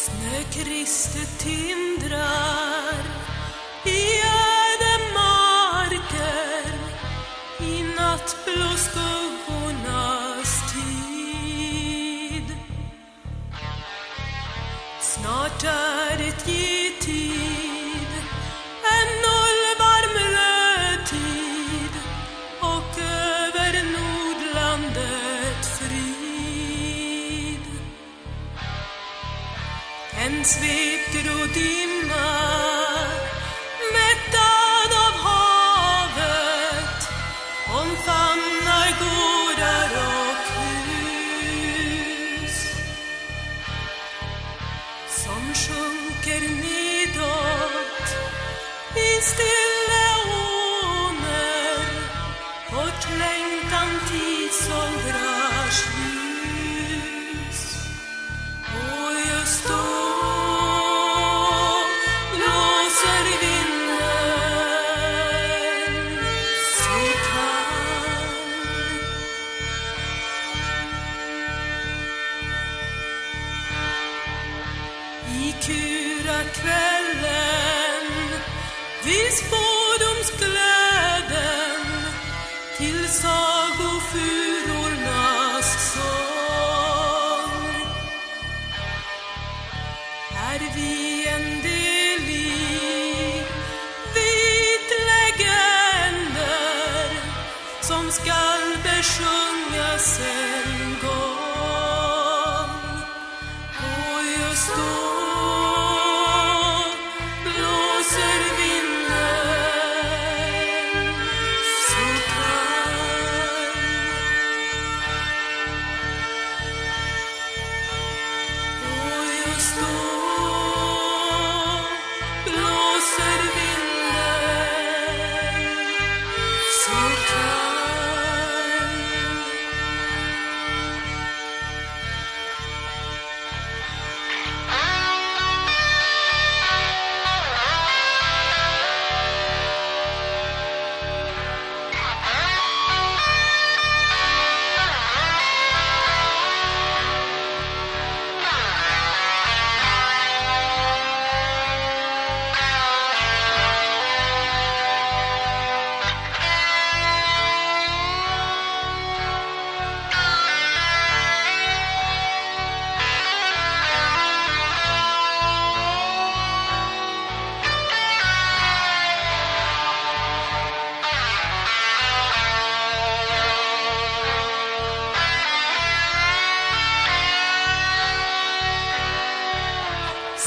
Snökristet tindrar svepte då dimma mättad av havet. Omfamnar gårdar och hus. Som sjunker nedåt i stilla åner. Vårt längtan tidsåldrar kura kvällen vid spådomsglöden till sagofurornas sång. Är vi en del i vit legender som skall besjungas en gång? Och just då Sevda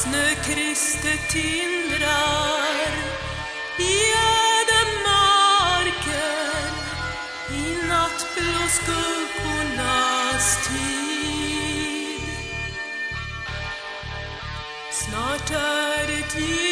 Snökristet tindrar i ödemarken i nattblå skuggornas tid. Snart är det tid